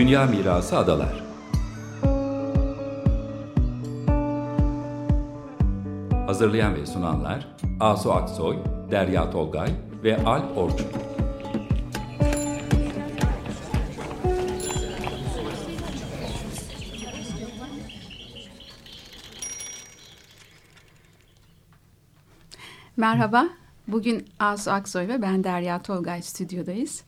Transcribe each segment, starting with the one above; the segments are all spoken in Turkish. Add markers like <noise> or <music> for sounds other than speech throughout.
Dünya Mirası Adalar Hazırlayan ve sunanlar Asu Aksoy, Derya Tolgay ve Alp Orçun. Merhaba, bugün Asu Aksoy ve ben Derya Tolgay stüdyodayız.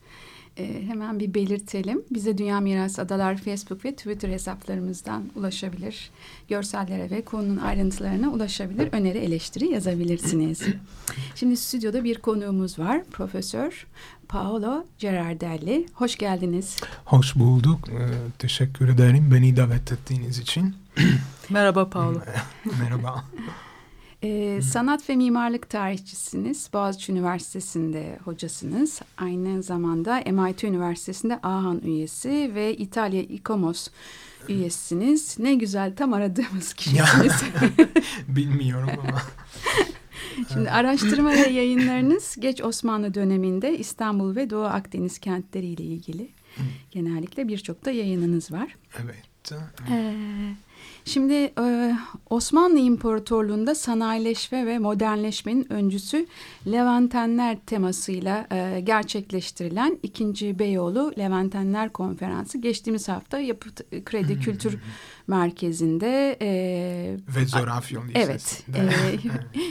Ee, hemen bir belirtelim. Bize Dünya Mirası Adalar Facebook ve Twitter hesaplarımızdan ulaşabilir. Görsellere ve konunun ayrıntılarına ulaşabilir. Öneri, eleştiri yazabilirsiniz. <clears throat> Şimdi stüdyoda bir konuğumuz var. Profesör Paolo Gerardelli. Hoş geldiniz. Hoş bulduk. Ee, teşekkür ederim beni davet ettiğiniz için. <clears throat> Merhaba Paolo. <laughs> Merhaba. <laughs> Ee, sanat ve mimarlık tarihçisiniz. Boğaziçi Üniversitesi'nde hocasınız. Aynı zamanda MIT Üniversitesi'nde AHAN üyesi ve İtalya İKOMOS üyesiniz. Ne güzel tam aradığımız <laughs> kişisiniz. <laughs> Bilmiyorum ama. <laughs> Şimdi araştırma ve yayınlarınız geç Osmanlı döneminde İstanbul ve Doğu Akdeniz kentleriyle ilgili. Genellikle birçok da yayınınız var. Evet. Ee, Şimdi e, Osmanlı İmparatorluğu'nda sanayileşme ve modernleşmenin öncüsü Levantenler temasıyla e, gerçekleştirilen 2. Beyoğlu Levantenler Konferansı geçtiğimiz hafta Yapı Kredi Kültür Merkezi'nde e, ve Zorafyon evet,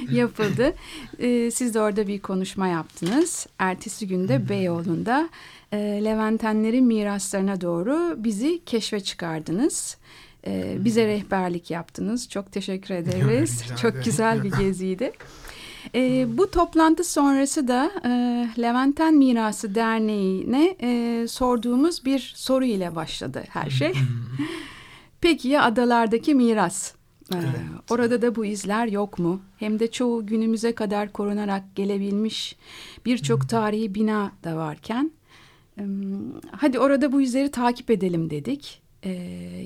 e, <laughs> yapıldı. E, siz de orada bir konuşma yaptınız. Ertesi günde Beyoğlu'nda e, Levantenlerin miraslarına doğru bizi keşfe çıkardınız. Ee, bize rehberlik yaptınız. Çok teşekkür <laughs> ederiz. Çok güzel bir <laughs> geziydi. E, bu toplantı sonrası da e, Levanten Mirası Derneği'ne e, sorduğumuz bir soru ile başladı her şey. <laughs> Peki ya adalardaki miras? Ee, evet. Orada da bu izler yok mu? Hem de çoğu günümüze kadar korunarak gelebilmiş birçok tarihi bina da varken. Hadi orada bu izleri takip edelim dedik e,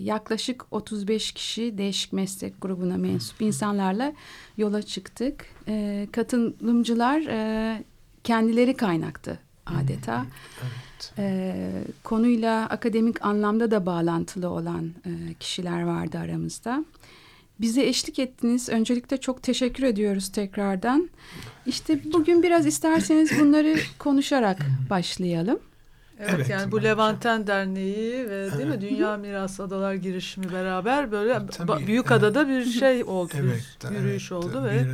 yaklaşık 35 kişi değişik meslek grubuna mensup insanlarla yola çıktık. E, katılımcılar e, kendileri kaynaktı adeta. Evet. E, konuyla akademik anlamda da bağlantılı olan e, kişiler vardı aramızda. Bize eşlik ettiniz. Öncelikle çok teşekkür ediyoruz tekrardan. İşte bugün biraz isterseniz bunları konuşarak başlayalım. Evet, evet yani bu Levanten Derneği ve değil mi? Dünya Miras Adalar girişimi beraber böyle Tabii, büyük adada bir <laughs> şey oldu. Evet, bir yürüyüş evet, oldu ve bir,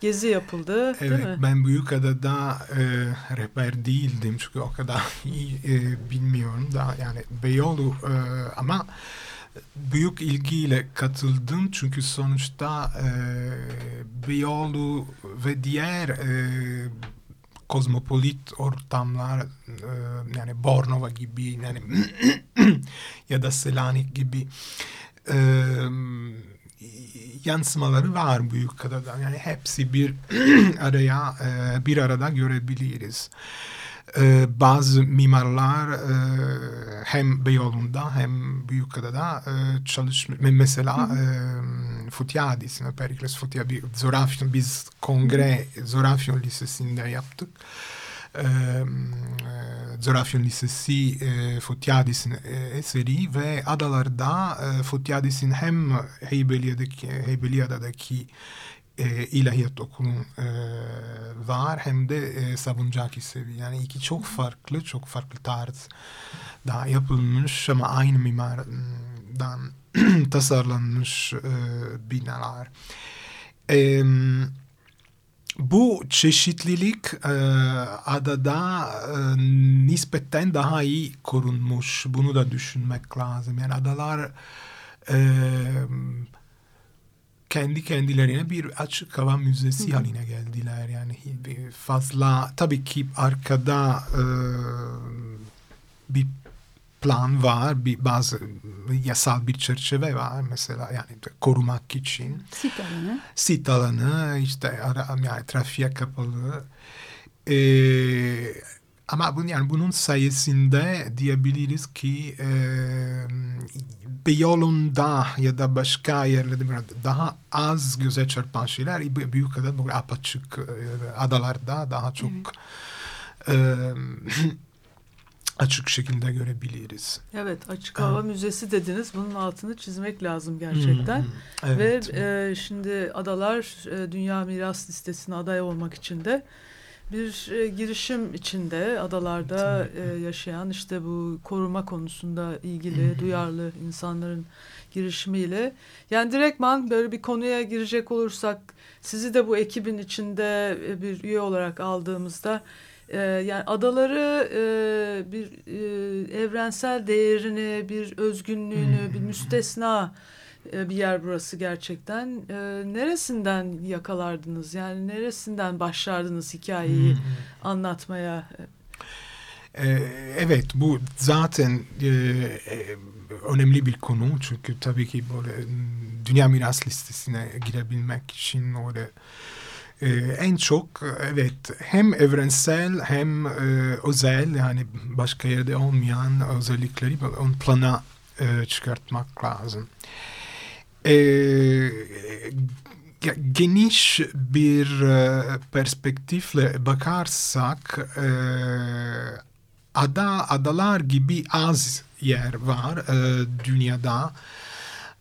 gezi yapıldı evet, değil mi? Ben büyük adada e, rehber değildim çünkü o kadar <laughs> iyi e, bilmiyorum da yani Beyoğlu e, ama büyük ilgiyle katıldım çünkü sonuçta e, Beyoğlu ve diğer e, kozmopolit ortamlar e, yani Bornova gibi yani <clears throat> ya da Selanik gibi e, yansımaları var büyük adada. Yani hepsi bir <clears throat> araya e, bir arada görebiliriz. Ee, bazı mimarlar e, hem Beyoğlu'nda hem Büyükada'da e, çalışmış. Mesela e, Futyadis, Perikles Futyadi, Zorafyon, biz kongre Zorafyon Lisesi'nde yaptık. E, Zorafyon Lisesi e, Futyadis'in e, eseri ve adalarda e, Futyadis'in hem Heybeliada'daki, Heybeliada'daki e, ilahiyat okulu e, var hem de e, Sabuncaki sevi. Yani iki çok farklı, çok farklı tarz daha yapılmış ama aynı mimardan <clears throat> tasarlanmış e, binalar. E, bu çeşitlilik e, adada e, nispeten daha iyi korunmuş. Bunu da düşünmek lazım. Yani adalar e, kendi kendilerine bir açık hava müzesi Hı. haline geldiler. Yani fazla tabii ki arkada e, bir plan var, bir bazı yasal bir çerçeve var mesela yani korumak için. Sit alanı. Sit alanı işte yani trafiğe kapalı. Ee, ama bunun, yani bunun sayesinde diyebiliriz ki e, Beyoğlu'nda ya da başka yerlerde daha az göze çarpan şeyler büyük ada böyle apaçık e, adalarda daha çok evet. e, açık şekilde görebiliriz. Evet açık hava evet. müzesi dediniz. Bunun altını çizmek lazım gerçekten. Hmm, evet. Ve e, şimdi adalar e, Dünya Miras Listesi'ne aday olmak için de bir e, girişim içinde adalarda e, yaşayan işte bu koruma konusunda ilgili duyarlı insanların girişimiyle. Yani direktman böyle bir konuya girecek olursak sizi de bu ekibin içinde e, bir üye olarak aldığımızda e, yani adaları e, bir e, evrensel değerini, bir özgünlüğünü, bir müstesna bir yer burası gerçekten. E, neresinden yakalardınız? Yani neresinden başlardınız hikayeyi anlatmaya? E, evet bu zaten e, e, önemli bir konu çünkü tabii ki böyle dünya miras listesine girebilmek için orada ee, en çok evet hem evrensel hem e, özel yani başka yerde olmayan özellikleri ön plana e, çıkartmak lazım. E, geniş bir e, perspektifle bakarsak e, ada adalar gibi az yer var e, dünyada.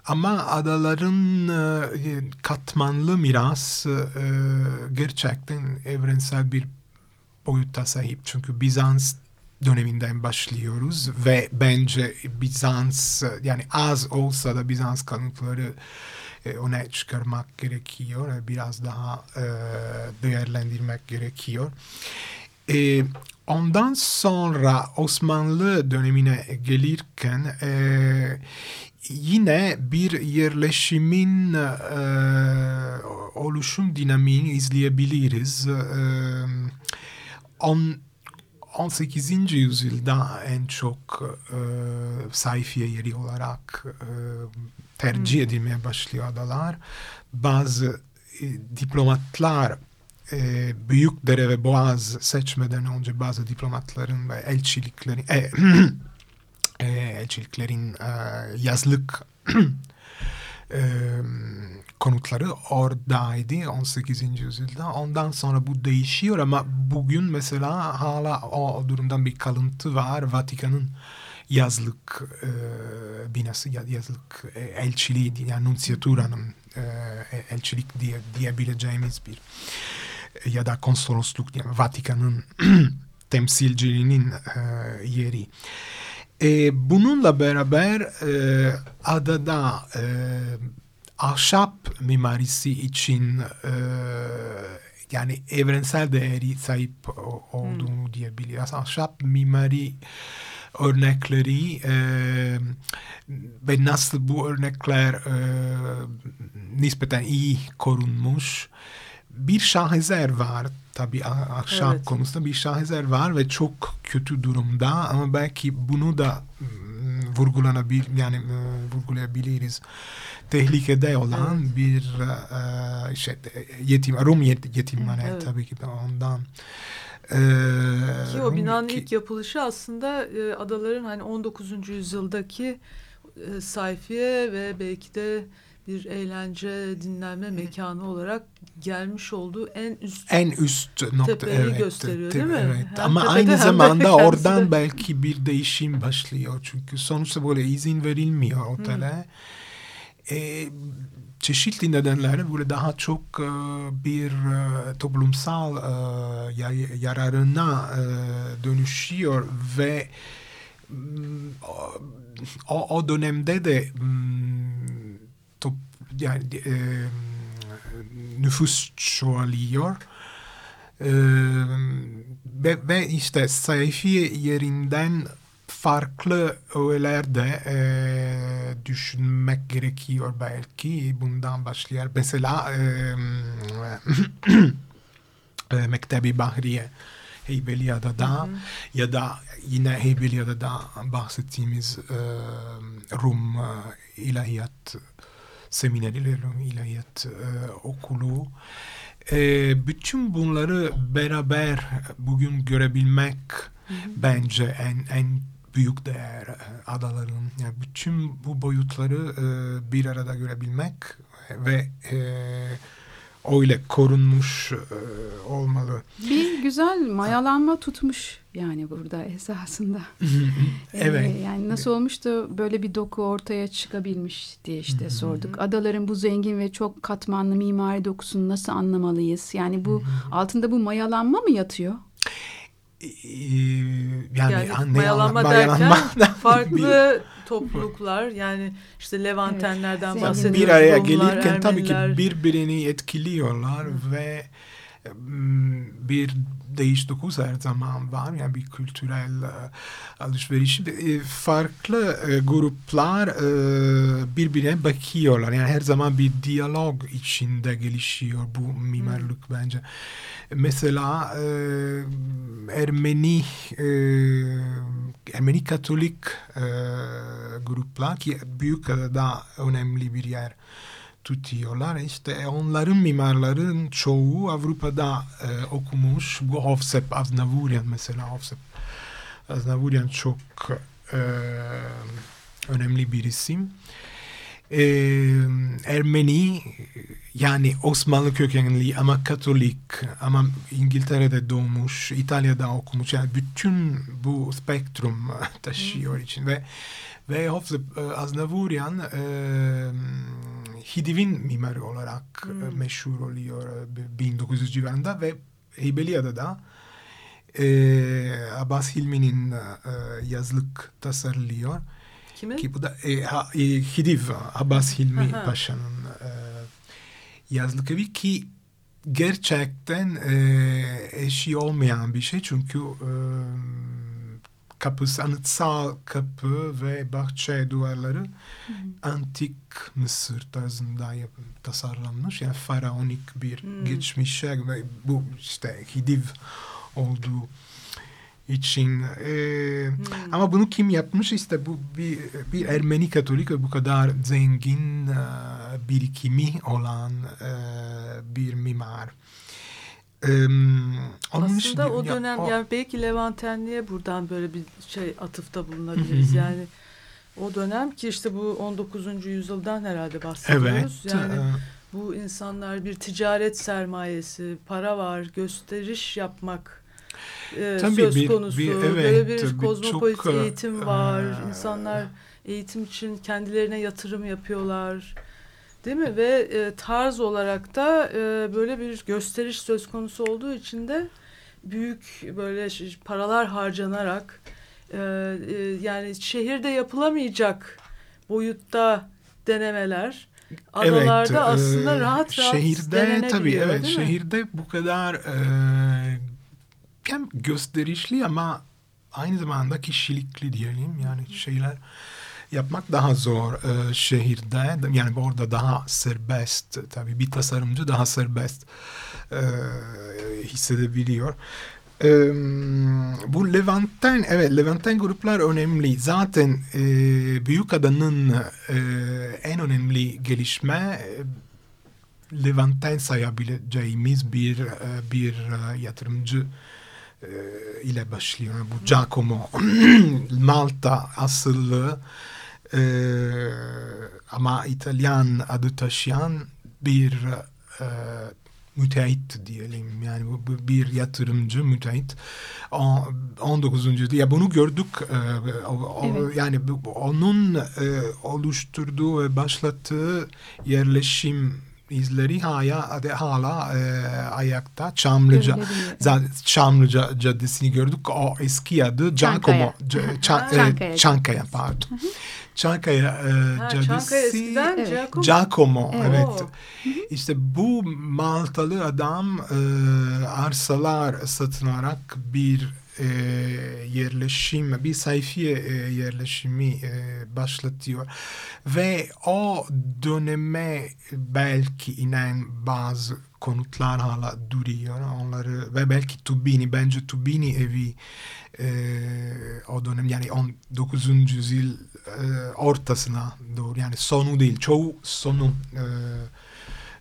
Ama adaların e, katmanlı miras e, gerçekten evrensel bir boyutta sahip. Çünkü Bizans döneminden başlıyoruz ve bence Bizans yani az olsa da Bizans kanıtları e, öne çıkarmak gerekiyor. Biraz daha e, değerlendirmek gerekiyor. E, ondan sonra Osmanlı dönemine gelirken e, yine bir yerleşimin oluşum dinamiğini izleyebiliriz. E, on, 18. yüzyılda en çok e, sayfiye yeri olarak e, tercih hmm. edilmeye başlıyor adalar. Bazı e, diplomatlar e, Büyükdere ve Boğaz seçmeden önce bazı diplomatların ve elçiliklerin e, <clears throat> e, elçiliklerin e, yazlık <clears throat> e, konutları oradaydı 18. yüzyılda. Ondan sonra bu değişiyor ama bugün mesela hala o durumdan bir kalıntı var. Vatikan'ın yazlık e, binası, yazlık e, elçiliği, yani nunsiyaturanın e, elçilik diye diyebileceğimiz bir ya da konsolosluk, yani Vatikan'ın <clears throat> temsilciliğinin e, yeri. E, bununla beraber e, adada e, ahşap mimarisi için e, yani evrensel değeri sahip olduğunu hmm. diyebiliriz. Ahşap mimari örnekleri e, ve nasıl bu örnekler e, nispeten iyi korunmuş bir şaheser var tabii ahşap evet. konusunda bir şaheser var ve çok kötü durumda ama belki bunu da vurgulanabil yani e, vurgulayabiliriz. Tehlikede olan evet. bir e, şey, yetim Rum yetimhane evet. tabii ki de ondan. Ee, ki o binanın ki, ilk yapılışı aslında e, adaların hani 19. yüzyıldaki e, sayfiye ve belki de bir eğlence dinlenme mekanı olarak gelmiş olduğu en üst en üst nokta tepeyi evet, gösteriyor te, değil mi? Evet. Hem Ama aynı zamanda <laughs> oradan belki bir değişim başlıyor çünkü sonuçta böyle izin verilmiyor otele. Hmm. E, çeşitli nedenlerle böyle daha çok e, bir e, toplumsal e, yararına e, dönüşüyor ve mm, o, o dönemde de mm, yani e, nüfus çoğalıyor. E, ve, ve işte sayfi yerinden farklı öğelerde e, düşünmek gerekiyor belki. Bundan başlayar. Mesela e, e, <coughs> Mektebi Bahriye Heybeliada'da ya da yine Heybeliada'da bahsettiğimiz e, Rum e, semineriyle ilahiyat e, okulu. E, bütün bunları beraber bugün görebilmek hı hı. bence en en büyük değer e, adaların. Yani bütün bu boyutları e, bir arada görebilmek ve e, öyle korunmuş e, olmalı. Bir güzel mayalanma tutmuş yani burada esasında. evet. Ee, yani nasıl olmuştu böyle bir doku ortaya çıkabilmiş diye işte sorduk. Adaların bu zengin ve çok katmanlı mimari dokusunu nasıl anlamalıyız? Yani bu altında bu mayalanma mı yatıyor? yani, yani mayalanma derken <laughs> farklı topluluklar yani işte Levantenlerden evet, bahsediyoruz. Bir araya gelirken Ermeniler. tabii ki birbirini etkiliyorlar Hı. ve bir değiş dokuz her zaman var. Yani bir kültürel uh, alışveriş. E, farklı e, gruplar e, birbirine bakıyorlar. Yani her zaman bir diyalog içinde gelişiyor bu mimarlık hmm. bence. Mesela e, Ermeni e, Ermeni Katolik e, gruplar ki büyük da önemli bir yer tutuyorlar. İşte onların mimarların çoğu Avrupa'da e, okumuş. Bu Hofsep Aznavuryan mesela Hofsep Aznavuryan çok e, önemli bir isim. E, Ermeni yani Osmanlı kökenli ama Katolik ama İngiltere'de doğmuş, İtalya'da okumuş. Yani bütün bu spektrum taşıyor için ve ve Hofsep Aznavuryan e, Hidiv'in mimarı olarak e, hmm. meşhur oluyor 1900 e, civarında ve Heybeliada'da e, Abbas Hilmi'nin e, yazlık tasarlıyor. Kimin? Ki bu da e, ha, e, Hidiv, Abbas Hilmi Paşa'nın e, yazlık evi ki gerçekten e, eşi olmayan bir şey çünkü e, kapısı, anıtsal kapı ve bahçe duvarları hı antik Mısır tarzında yap, tasarlanmış. Yani faraonik bir hı. geçmişe ve bu işte Hidiv olduğu için e, hmm. ama bunu kim yapmış işte bu bir, bir Ermeni Katolik ve bu kadar zengin e, birikimi olan e, bir mimar. Ee, Aslında için, o dönem ya, o, yani belki Levantenli'ye buradan böyle bir şey atıfta bulunabiliriz. yani o dönem ki işte bu 19. yüzyıldan herhalde bahsediyoruz. Evet. Yani e, bu insanlar bir ticaret sermayesi, para var, gösteriş yapmak e, Tabii söz bir, konusu. Bir, evet, böyle bir kozmopolit çok, eğitim var. E, İnsanlar eğitim için kendilerine yatırım yapıyorlar. Değil mi? Ve e, tarz olarak da e, böyle bir gösteriş söz konusu olduğu için de büyük böyle paralar harcanarak e, e, yani şehirde yapılamayacak boyutta denemeler adalarda evet, aslında e, rahat rahat şehirde tabii evet şehirde bu kadar e, hem gösterişli ama aynı zamanda kişilikli diyelim. Yani şeyler yapmak daha zor e, şehirde. Yani orada daha serbest tabii bir tasarımcı daha serbest e, hissedebiliyor. E, bu Levanten, evet Levanten gruplar önemli. Zaten e, Büyük Adanın e, en önemli gelişme e, Levanten sayabileceğimiz bir e, bir e, yatırımcı ile başlıyor. Bu Giacomo <clears throat> Malta asıllı e, ama İtalyan adı taşıyan bir e, müteahhit diyelim yani bu bir yatırımcı müteahhit 19. yüzyılda ya bunu gördük evet. yani onun oluşturduğu ve başlattığı yerleşim izleri hala, hala e, ayakta. Çamlıca, Çamlıca Caddesi'ni gördük. O eski adı Giacomo, Çankaya, Çankaya pardon. Çankaya e, ha, Caddesi. Çankaya. Giacomo. Giacomo evet. evet. İşte bu Maltalı adam e, arsalar satın alarak bir e, yerleşim, bir sayfiye e, yerleşimi e, başlatıyor. Ve o döneme belki inen bazı konutlar hala duruyor. Onları ve belki Tubini, bence Tubini evi e, o dönem yani 19. yüzyıl e, ortasına doğru yani sonu değil çoğu sonu e,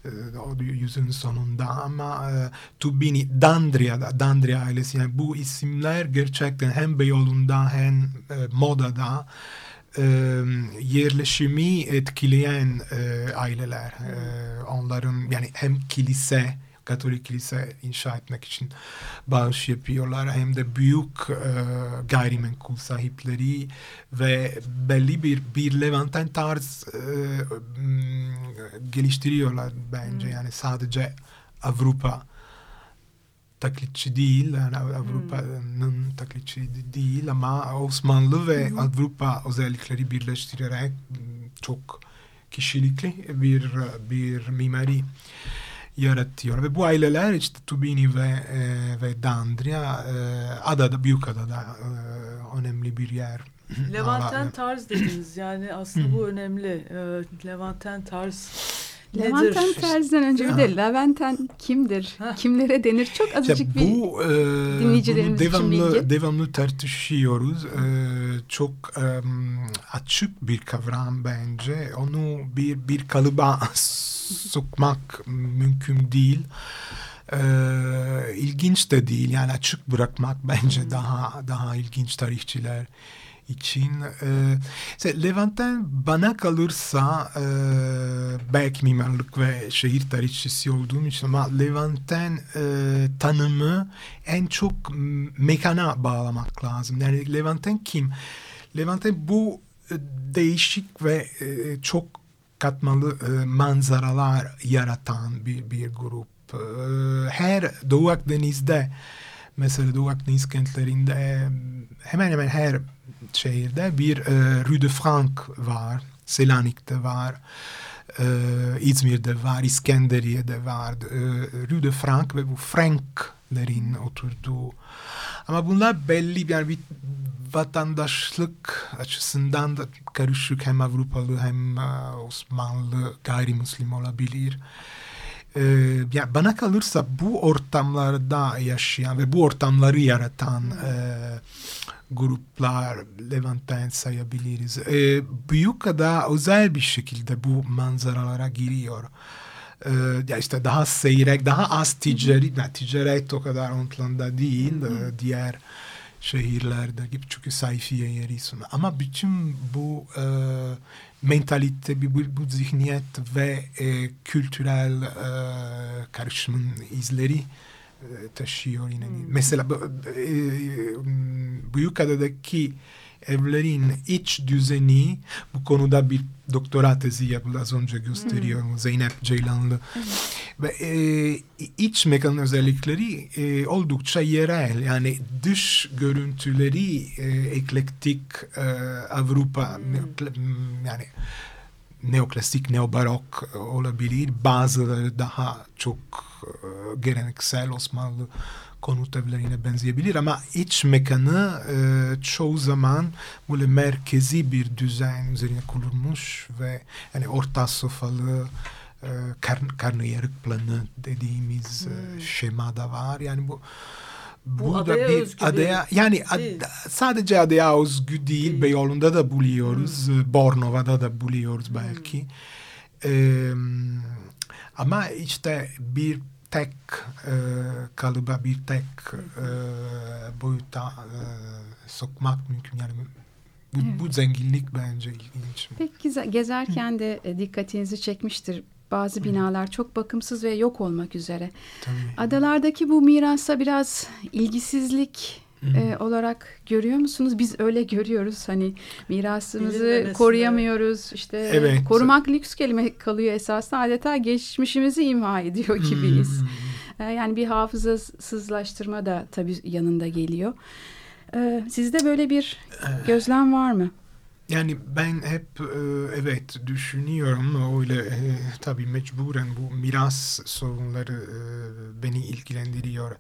e yüzyılın sonunda ama e, Tubini, Dandria, Dandria ailesi yani bu isimler gerçekten hem Beyoğlu'nda hem e, Moda'da e, yerleşimi etkileyen e, aileler. E, onların yani hem kilise Katolik kilise inşa etmek için bağış yapıyorlar. Hem de büyük e, gayrimenkul sahipleri ve belli bir bir Levanten tarz e, geliştiriyorlar bence. Hmm. Yani sadece Avrupa taklitçi değil, yani Avrupa'nın hmm. taklitçi değil ama Osmanlı ve hmm. Avrupa özellikleri birleştirerek çok kişilikli bir bir mimari yaratıyor. Ve bu aileler işte Tubini ve e, ve Dandria e, adada, büyük adada e, önemli bir yer. <clears throat> Levanten tarz dediniz yani aslında <clears throat> bu önemli. E, Levanten tarz Levanten Nedir? Terz'den önce bir de Leventen kimdir? Ha. Kimlere denir? Çok azıcık işte bu, bir e, dinleyicilerimiz devamlı, için bilgi. Devamlı tartışıyoruz. E, çok e, açık bir kavram bence. Onu bir bir kalıba <laughs> sokmak mümkün değil. Ee, ilginç de değil yani açık bırakmak bence hmm. daha daha ilginç tarihçiler için. E, Levanten bana kalırsa e, belki mimarlık ve şehir tarihçisi olduğum için ama Levanten e, tanımı en çok mekana bağlamak lazım. Yani Levanten kim? Levanten bu e, değişik ve e, çok katmalı e, manzaralar yaratan bir, bir grup. E, her Doğu Akdeniz'de mesela Doğu Akdeniz kentlerinde e, hemen hemen her şehirde bir e, Rue de Frank var. Selanik'te var. E, İzmir'de var. İskenderiye'de var. E, Rue de Frank ve bu Franklerin oturduğu. Ama bunlar belli yani bir vatandaşlık açısından da karışık hem Avrupalı hem uh, Osmanlı gayrimüslim olabilir. Ee, yani bana kalırsa bu ortamlarda yaşayan ve bu ortamları yaratan e, gruplar Levanten sayabiliriz. E, Büyükada özel bir şekilde bu manzaralara giriyor. E, ya işte daha seyrek, daha az ticari, yani ticaret o kadar ön planda değil. E, diğer şehirlerde gibi çünkü sayfiye yeri sunuyor. Ama bütün bu e, mentalite, bu, bu zihniyet ve e, kültürel e, karışımın izleri e, taşıyor yine. Hmm. Mesela e, Büyükada'daki evlerin iç düzeni bu konuda bir doktora tezi yapıldı az önce gösteriyor hmm. Zeynep Ceylanlı. Hmm. Ve e, iç mekan özellikleri e, oldukça yerel yani dış görüntüleri e, eklektik e, Avrupa hmm. yani neoklasik, neobarok olabilir. Bazıları daha çok e, geleneksel Osmanlı konut evlerine benzeyebilir ama iç mekanı e, çoğu zaman böyle merkezi bir düzen üzerine kurulmuş ve yani orta sofralı e, karn, karnıyarık planı dediğimiz e, hmm. e, şema da var. Yani bu bu adaya bir adaya yani ad, sadece adaya özgü değil, değil. Beyoğlu'nda da buluyoruz, hmm. Bornova'da da buluyoruz belki. Hmm. E, ama işte bir tek e, kalıba bir tek e, boyuta e, sokmak mümkün. Yani bu, evet. bu zenginlik bence ilginç. Peki gezerken de e, dikkatinizi çekmiştir. Bazı binalar çok bakımsız ve yok olmak üzere. Tabii. Adalardaki bu mirasa biraz ilgisizlik e, olarak görüyor musunuz? Biz öyle görüyoruz. Hani mirasımızı koruyamıyoruz. İşte evet. korumak lüks kelime kalıyor esasında. Adeta geçmişimizi imha ediyor gibiyiz. E, yani bir hafızasızlaştırma da tabii yanında geliyor. E, sizde böyle bir gözlem var mı? Yani ben hep evet düşünüyorum öyle tabii mecburen bu miras sorunları beni ilgilendiriyor.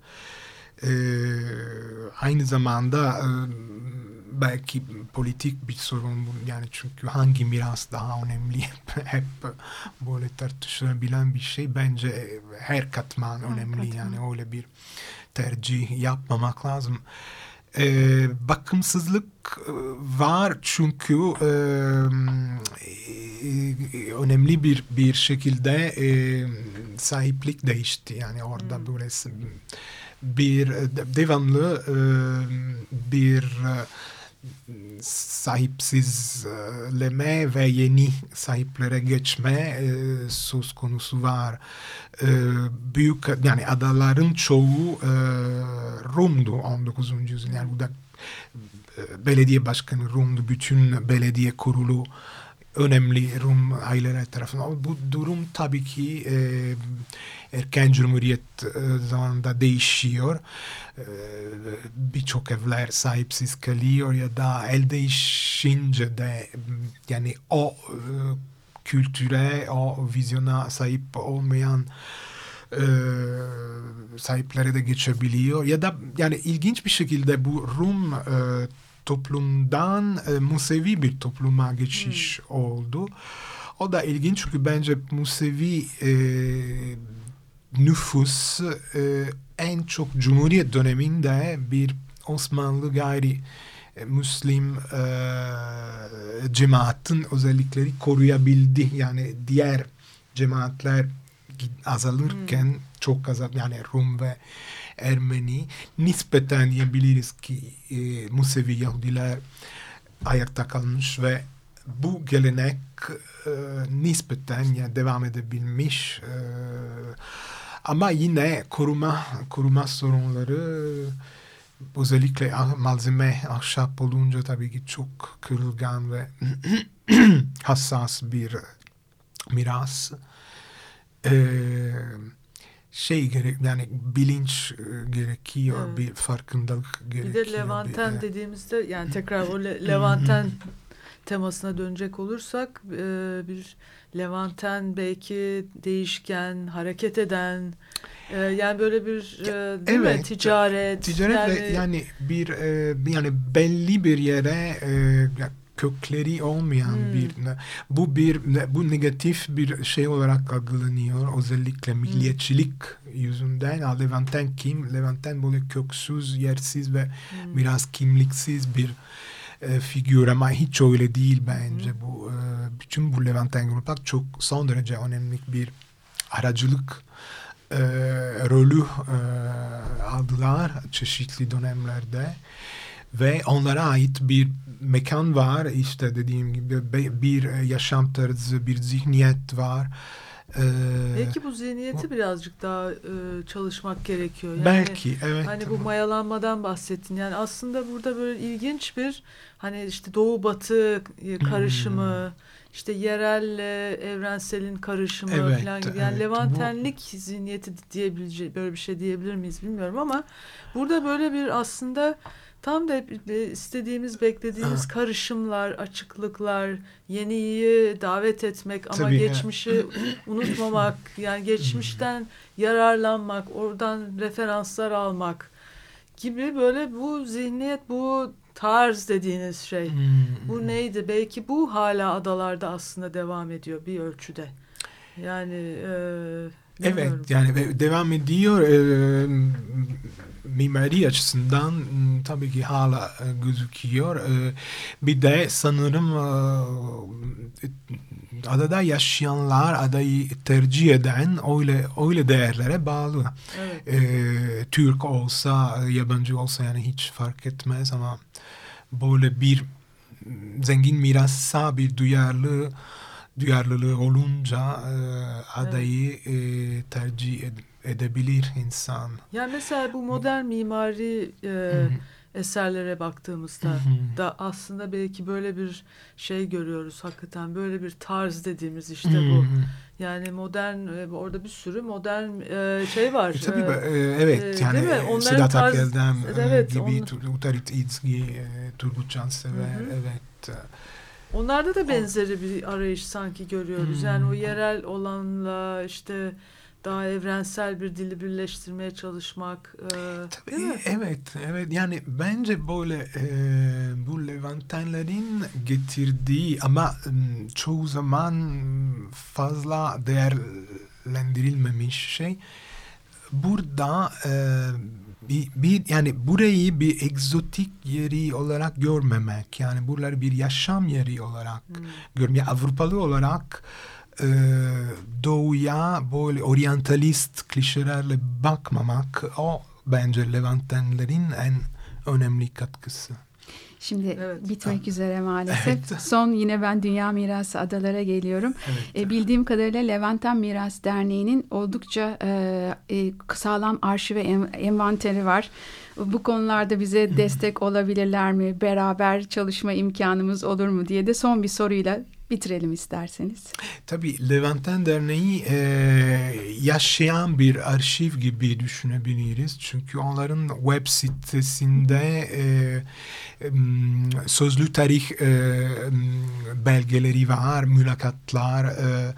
E, aynı zamanda e, belki politik bir sorun yani çünkü hangi miras daha önemli <laughs> hep böyle tartışılabilen bir şey bence her katman önemli katman. yani öyle bir tercih yapmamak lazım. E, bakımsızlık var çünkü e, önemli bir bir şekilde e, sahiplik değişti yani orada hmm. böyle bir devamlı bir sahipsizleme ve yeni sahiplere geçme e, söz konusu var. E, büyük yani adaların çoğu e, Rum'du 19. yüzyıl. Yani bu da e, belediye başkanı Rum'du. Bütün belediye kurulu önemli Rum aileler tarafından. Bu durum tabii ki e, erken cumhuriyet e, zamanında değişiyor. E, Birçok evler sahipsiz kalıyor ya da el değişince de yani o e, kültüre, o vizyona sahip olmayan e, sahiplere de geçebiliyor. Ya da yani ilginç bir şekilde bu Rum e, toplumdan e, Musevi bir topluma geçiş hmm. oldu. O da ilginç çünkü bence Musevi e, nüfus e, en çok Cumhuriyet döneminde bir Osmanlı gayri e, Müslim e, cemaatin özellikleri koruyabildi. Yani diğer cemaatler azalırken hmm. çok azal yani Rum ve Ermeni nispeten diyebiliriz ki e, Musevi Yahudiler ayakta kalmış ve bu gelenek e, nispeten yani devam edebilmiş e, ama yine koruma koruma sorunları özellikle malzeme ahşap olunca tabii ki çok kırılgan ve <clears throat> hassas bir miras. Ee, şey gerek yani bilinç e, gerekiyor evet. bir farkındalık gerekiyor. Bir de Levanten bir, dediğimizde yani <laughs> tekrar o Le Levanten temasına dönecek olursak e, bir Levanten belki değişken, hareket eden e, yani böyle bir e, değil evet, mi? ticaret ticaret yani, yani bir e, yani belli bir yere e, kökleri olmayan hmm. bir bu bir bu negatif bir şey olarak algılanıyor özellikle hmm. milliyetçilik hmm. yüzünden Levanten kim Levanten böyle köksüz yersiz ve hmm. biraz kimliksiz bir e, figür ama hiç öyle değil bence hmm. bu e, bütün bu Levanten gruplar çok son derece önemli bir aracılık e, rolü e, aldılar çeşitli dönemlerde ve onlara ait bir mekan var işte dediğim gibi bir yaşam tarzı bir zihniyet var. Ee, Belki bu zihniyeti birazcık daha e, çalışmak gerekiyor. Yani, belki evet. Hani bu mayalanmadan bahsettin. Yani aslında burada böyle ilginç bir hani işte doğu batı e, karışımı hmm. işte yerelle evrenselin karışımı evet, falan gibi. Yani evet, Levantenlik bu... zihniyeti diyebilecek böyle bir şey diyebilir miyiz bilmiyorum ama burada böyle bir aslında Tam da istediğimiz, beklediğimiz karışımlar, açıklıklar, yeniyi davet etmek ama Tabii, geçmişi unutmamak, <laughs> yani geçmişten yararlanmak, oradan referanslar almak gibi böyle bu zihniyet, bu tarz dediğiniz şey. Bu neydi? Belki bu hala adalarda aslında devam ediyor bir ölçüde. Yani e, Evet yani devam ediyor. E, mimari açısından tabii ki hala e, gözüküyor. E, bir de sanırım e, adada yaşayanlar adayı tercih eden öyle öyle değerlere bağlı. Evet. Türk olsa yabancı olsa yani hiç fark etmez ama böyle bir zengin mirassa bir duyarlı duyarlılığı olunca adayı evet. tercih ed edebilir insan. Yani mesela bu modern mimari e, eserlere baktığımızda da aslında belki böyle bir şey görüyoruz hakikaten böyle bir tarz dediğimiz işte bu. Yani modern e, orada bir sürü modern e, şey var. E, tabii e, evet e, yani Sedat Akyaz'dan evet, gibi on... Utarit İzgi, Turgut Cansever evet. Onlarda da benzeri bir arayış sanki görüyoruz. Yani o yerel olanla işte daha evrensel bir dili birleştirmeye çalışmak. E, Tabii, değil mi? Evet, evet. Yani bence böyle e, bu Levantenlerin getirdiği ama çoğu zaman fazla değerlendirilmemiş şey burada e, bir, bir yani burayı bir egzotik yeri olarak görmemek yani buraları bir yaşam yeri olarak hmm. görmek Avrupalı olarak e, doğuya böyle oryantalist klişelerle bakmamak o bence Levantenlerin en önemli katkısı. Şimdi evet, bitmek <laughs> tamam. üzere maalesef. Evet. Son yine ben Dünya Mirası Adalara geliyorum. Evet. E, bildiğim kadarıyla Levanten Miras Derneği'nin oldukça e, e, sağlam arşiv ve envanteri var. Bu konularda bize destek <laughs> olabilirler mi? Beraber çalışma imkanımız olur mu diye de son bir soruyla bitirelim isterseniz. Tabii Levanten Derneği e, yaşayan bir arşiv gibi düşünebiliriz. Çünkü onların web sitesinde e, sözlü tarih e, belgeleri var, mülakatlar, e,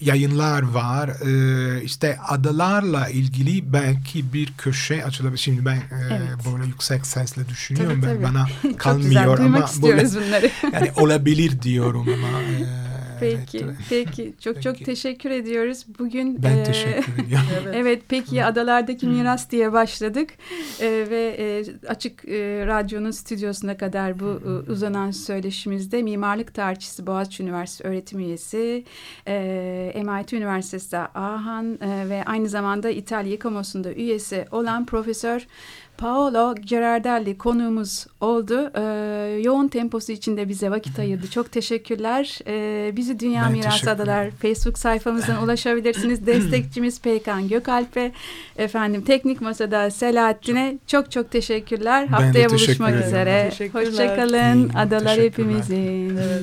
yayınlar var. E, işte adalarla ilgili belki bir köşe açılabilir. Şimdi ben e, evet. böyle yüksek sesle düşünüyorum. Tabii, ben tabii. bana <laughs> kalmıyor ama böyle, yani olabilir diyorum <laughs> ama <laughs> e, Peki, evet. peki. Çok peki. çok teşekkür ediyoruz. Bugün ben e, teşekkür ediyorum. <laughs> evet. evet, peki adalardaki miras diye başladık e, ve e, açık e, radyonun stüdyosuna kadar bu e, uzanan söyleşimizde mimarlık tarihçisi Boğaziçi Üniversitesi öğretim üyesi, e, MIT Üniversitesi Ahan e, ve aynı zamanda İtalya İKOMOS'un üyesi olan Profesör Paolo Gerardelli konuğumuz oldu. Ee, yoğun temposu içinde bize vakit ayırdı. Çok teşekkürler. Ee, bizi Dünya ben Mirası Adalar Facebook sayfamızdan <laughs> ulaşabilirsiniz. Destekçimiz Peykan Gökalp'e, efendim Teknik Masa'da Selahattin'e çok çok teşekkürler. Haftaya buluşmak üzere. Hoşçakalın. Adalar hepimizin. Evet.